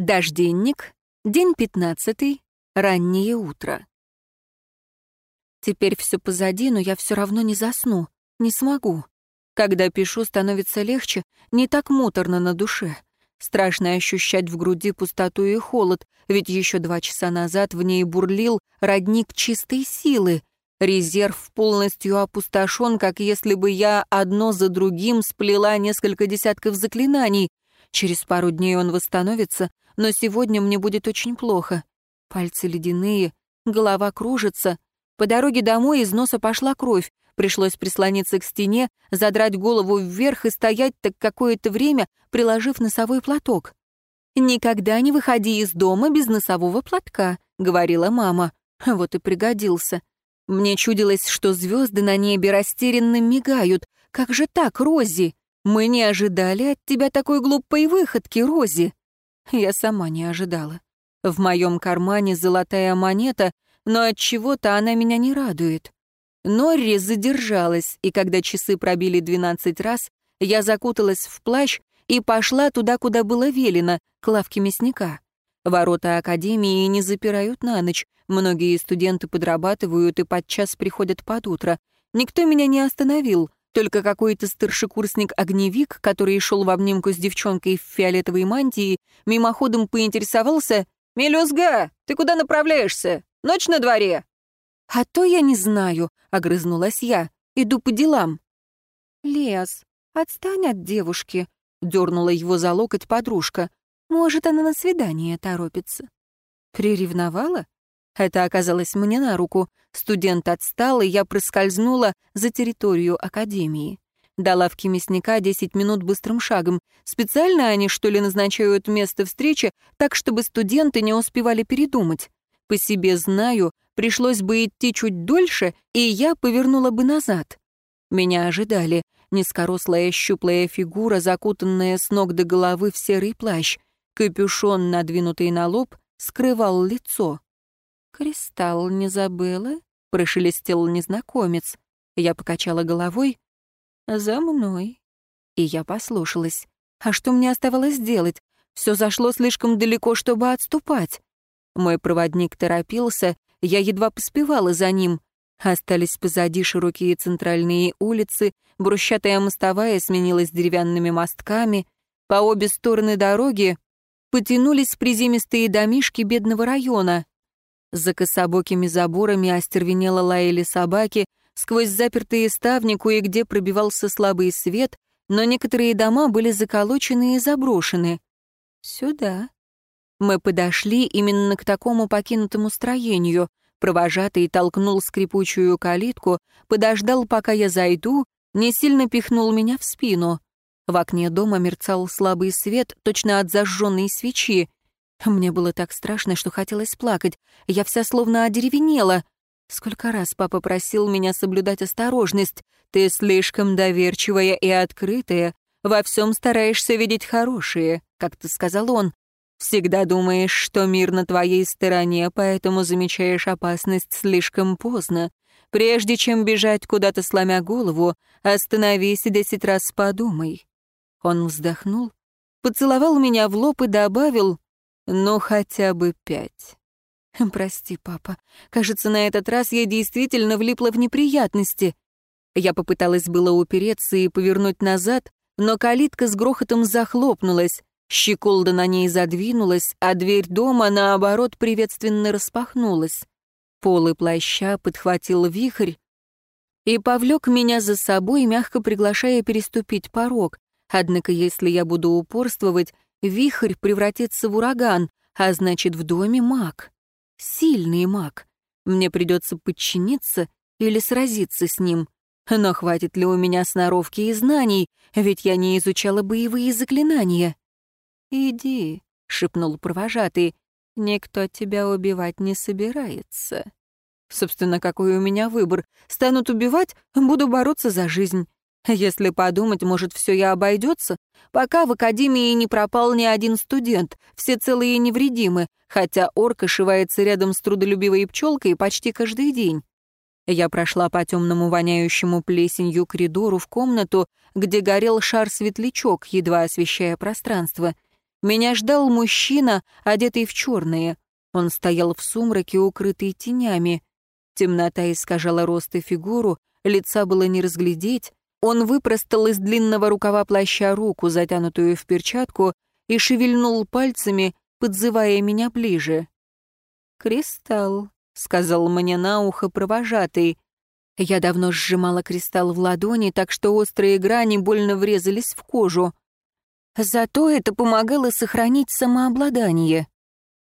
Дожденник, день пятнадцатый, раннее утро. Теперь все позади, но я все равно не засну, не смогу. Когда пишу, становится легче, не так муторно на душе. Страшно ощущать в груди пустоту и холод, ведь еще два часа назад в ней бурлил родник чистой силы. Резерв полностью опустошен, как если бы я одно за другим сплела несколько десятков заклинаний. Через пару дней он восстановится, но сегодня мне будет очень плохо. Пальцы ледяные, голова кружится. По дороге домой из носа пошла кровь. Пришлось прислониться к стене, задрать голову вверх и стоять так какое-то время, приложив носовой платок. «Никогда не выходи из дома без носового платка», — говорила мама. Вот и пригодился. Мне чудилось, что звезды на небе растерянно мигают. Как же так, Рози? Мы не ожидали от тебя такой глупой выходки, Рози. Я сама не ожидала. В моем кармане золотая монета, но от чего-то она меня не радует. Норри задержалась, и когда часы пробили двенадцать раз, я закуталась в плащ и пошла туда, куда было велено, к лавке мясника. Ворота академии не запирают на ночь, многие студенты подрабатывают и подчас приходят под утро. Никто меня не остановил, только какой-то старшекурсник-огневик, который шел в обнимку с девчонкой в фиолетовой мантии, мимоходом поинтересовался «Мелюзга, ты куда направляешься? Ночь на дворе?» «А то я не знаю», — огрызнулась я. «Иду по делам». «Лес, отстань от девушки», — дернула его за локоть подружка. «Может, она на свидание торопится». Приревновала? Это оказалось мне на руку. Студент отстал, и я проскользнула за территорию академии. До лавки мясника 10 минут быстрым шагом. Специально они, что ли, назначают место встречи, так, чтобы студенты не успевали передумать. По себе знаю, пришлось бы идти чуть дольше, и я повернула бы назад. Меня ожидали. Низкорослая щуплая фигура, закутанная с ног до головы в серый плащ. Капюшон, надвинутый на лоб, скрывал лицо. «Кристалл не забыла?» — прошелестел незнакомец. Я покачала головой. «За мной». И я послушалась. А что мне оставалось делать? Все зашло слишком далеко, чтобы отступать. Мой проводник торопился, я едва поспевала за ним. Остались позади широкие центральные улицы, брусчатая мостовая сменилась деревянными мостками. По обе стороны дороги потянулись приземистые домишки бедного района. За кособокими заборами остервенело лаяли собаки, сквозь запертые ставни кое-где пробивался слабый свет, но некоторые дома были заколочены и заброшены. Сюда. Мы подошли именно к такому покинутому строению. Провожатый толкнул скрипучую калитку, подождал, пока я зайду, не сильно пихнул меня в спину. В окне дома мерцал слабый свет, точно от зажженной свечи. Мне было так страшно, что хотелось плакать. Я вся словно одеревенела. Сколько раз папа просил меня соблюдать осторожность. Ты слишком доверчивая и открытая. Во всем стараешься видеть хорошее, как ты сказал он. Всегда думаешь, что мир на твоей стороне, поэтому замечаешь опасность слишком поздно. Прежде чем бежать куда-то сломя голову, остановись и десять раз подумай. Он вздохнул, поцеловал меня в лоб и добавил, ну, хотя бы пять. Прости, папа. Кажется, на этот раз я действительно влипла в неприятности. Я попыталась было упереться и повернуть назад, но калитка с грохотом захлопнулась, щеколда на ней задвинулась, а дверь дома, наоборот, приветственно распахнулась. Полы плаща подхватил вихрь и повлек меня за собой, мягко приглашая переступить порог. Однако, если я буду упорствовать, Вихрь превратится в ураган, а значит, в доме маг. Сильный маг. Мне придется подчиниться или сразиться с ним. Но хватит ли у меня сноровки и знаний, ведь я не изучала боевые заклинания. «Иди», — шепнул провожатый, — «никто тебя убивать не собирается». Собственно, какой у меня выбор? Станут убивать, буду бороться за жизнь. Если подумать, может, все и обойдется. Пока в академии не пропал ни один студент, все целые и невредимы, хотя орк ошивается рядом с трудолюбивой пчелкой почти каждый день. Я прошла по темному воняющему плесенью коридору в комнату, где горел шар-светлячок, едва освещая пространство. Меня ждал мужчина, одетый в черное. Он стоял в сумраке, укрытый тенями. Темнота искажала рост и фигуру, лица было не разглядеть. Он выпростал из длинного рукава плаща руку, затянутую в перчатку, и шевельнул пальцами, подзывая меня ближе. «Кристалл», — сказал мне на ухо провожатый. Я давно сжимала кристалл в ладони, так что острые грани больно врезались в кожу. Зато это помогало сохранить самообладание.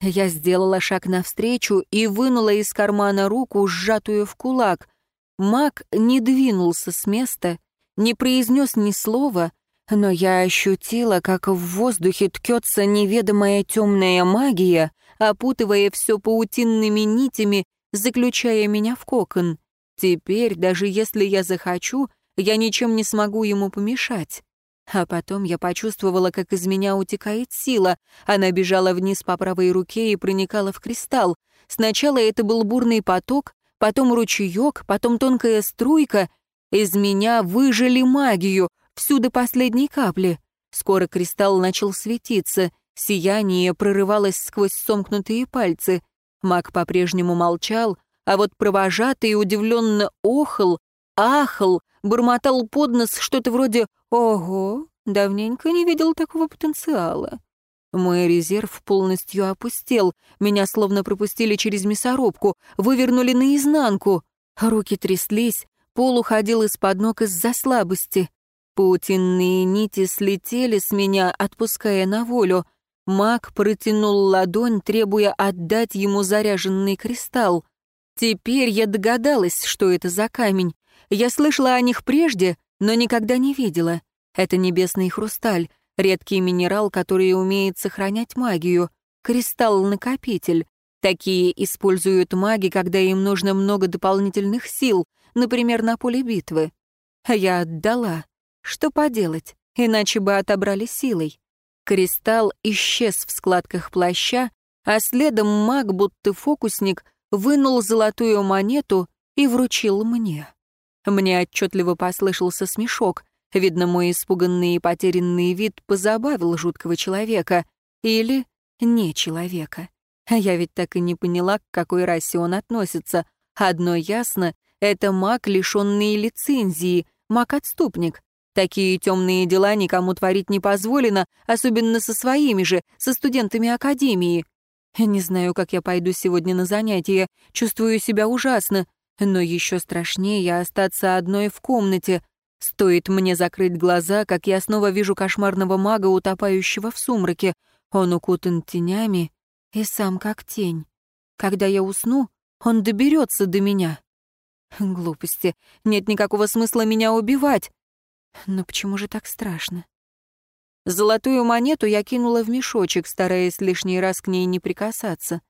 Я сделала шаг навстречу и вынула из кармана руку, сжатую в кулак. Маг не двинулся с места, не произнес ни слова, но я ощутила, как в воздухе ткется неведомая темная магия, опутывая все паутинными нитями, заключая меня в кокон. Теперь, даже если я захочу, я ничем не смогу ему помешать. А потом я почувствовала, как из меня утекает сила. Она бежала вниз по правой руке и проникала в кристалл. Сначала это был бурный поток, потом ручеек, потом тонкая струйка. Из меня выжили магию, всю до последней капли. Скоро кристалл начал светиться, сияние прорывалось сквозь сомкнутые пальцы. Маг по-прежнему молчал, а вот провожатый удивленно охал, ахал, бормотал под нос что-то вроде «Ого, давненько не видел такого потенциала». Мой резерв полностью опустел, меня словно пропустили через мясорубку, вывернули наизнанку. Руки тряслись, пол уходил из-под ног из-за слабости. Паутинные нити слетели с меня, отпуская на волю. Маг протянул ладонь, требуя отдать ему заряженный кристалл. Теперь я догадалась, что это за камень. Я слышала о них прежде, но никогда не видела. Это небесный хрусталь, редкий минерал, который умеет сохранять магию. Кристалл-накопитель. Такие используют маги, когда им нужно много дополнительных сил, например, на поле битвы. Я отдала. Что поделать, иначе бы отобрали силой. Кристалл исчез в складках плаща, а следом маг, будто фокусник, вынул золотую монету и вручил мне. Мне отчетливо послышался смешок. Видно, мой испуганный и потерянный вид позабавил жуткого человека. Или не человека. Я ведь так и не поняла, к какой расе он относится. Одно ясно — это маг, лишенный лицензии, маг-отступник. Такие темные дела никому творить не позволено, особенно со своими же, со студентами академии. Не знаю, как я пойду сегодня на занятия, чувствую себя ужасно, но еще страшнее остаться одной в комнате. Стоит мне закрыть глаза, как я снова вижу кошмарного мага, утопающего в сумраке. Он укутан тенями и сам как тень. Когда я усну, он доберется до меня. Глупости. Нет никакого смысла меня убивать. Но почему же так страшно? Золотую монету я кинула в мешочек, стараясь лишний раз к ней не прикасаться.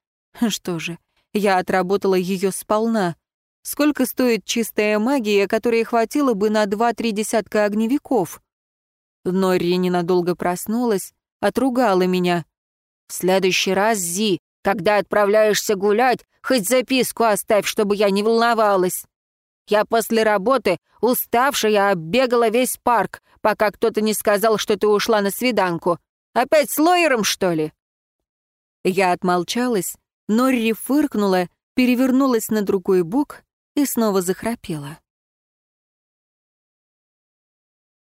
Что же, я отработала ее сполна. Сколько стоит чистая магия, которой хватило бы на два-три десятка огневиков? Норри ненадолго проснулась, отругала меня. «В следующий раз, Зи, когда отправляешься гулять, хоть записку оставь, чтобы я не волновалась». Я после работы, уставшая, оббегала весь парк, пока кто-то не сказал, что ты ушла на свиданку. Опять с лоером, что ли?» Я отмолчалась, Норри фыркнула, перевернулась на другой бок и снова захрапела.